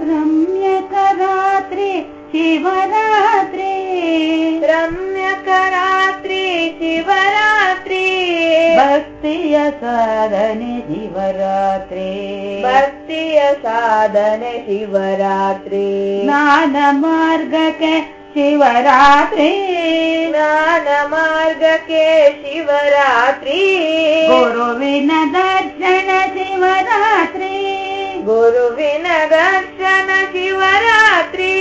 रम्यकरात्रि शिवरात्रि। रम्यकरात्रि शिवरात्रि। भक्तिय साधने शिवरात्रि। भक्तिय साधने शिवरात्रि। ज्ञानमार्गके शिवरात्रि। ज्ञानमार्गके शिवरात्रि गुरुविन दर्शन शिवरात्रि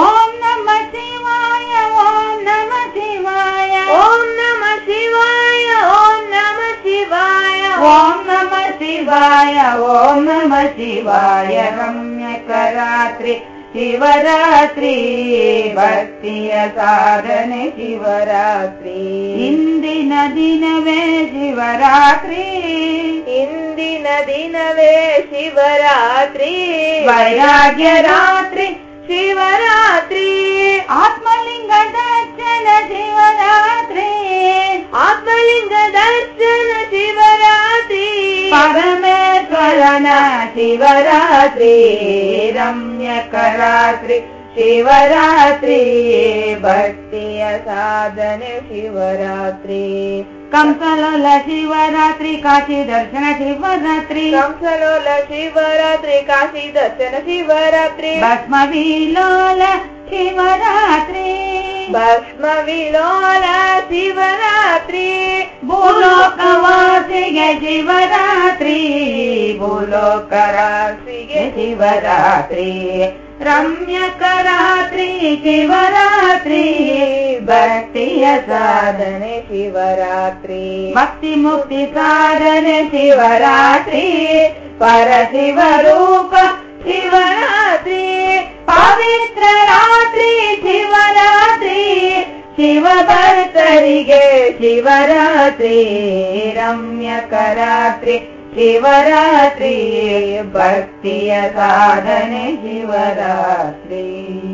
ॐ नमः शिवाय ॐ नमः शिवाय। ॐ नमः शिवाय ॐ नमः शिवाय। ॐ नमः शिवाय ॐ नमः शिवाय रम्यकरात्रि ಶಿವರಾತ್ರಿ ಭಕ್ತಿಯ ಸಾಧನೆ ಶಿವರಾತ್ರಿ ಇಂದಿನ ದಿನವೇ ಶಿವರಾತ್ರಿ ಇಂದಿನ ದಿನವೇ ಶಿವರಾತ್ರಿ ವೈರಾಗ್ಯ ರಾತ್ರಿ ಶಿವರಾತ್ರಿ ಆತ್ಮಲಿಂಗ ದರ್ಶನ ಶಿವರಾತ್ರಿ ಆತ್ಮಲಿಂಗ ದರ್ಶನ शिवरात्रि रम्यकरात्रि शिवरात्रि भक्तिय साधने शिवरात्रि। कंसलोल शिवरात्रि काशी दर्शन शिवरात्रि। कंसलोल शिवरात्रि काशी दर्शन शिवरात्रि। भक्ष्मवि लोला शिवरात्री। भक्ष्मवि लोला शिवरात्रि। शिवरात्रि बोलो करासिगे रावरात्रि रम्य करात्रि भक्तिय साधने शिवरात्रि भक्तिमुक्ति साधने शिवरात्रि परशिवरूप शिवरात्रि पवित्र रात्रि शिवरात्रि शिव शिवरात्रि रम्य करात्रि शिवरात्रि भक्ति साधने शिवरात्रि।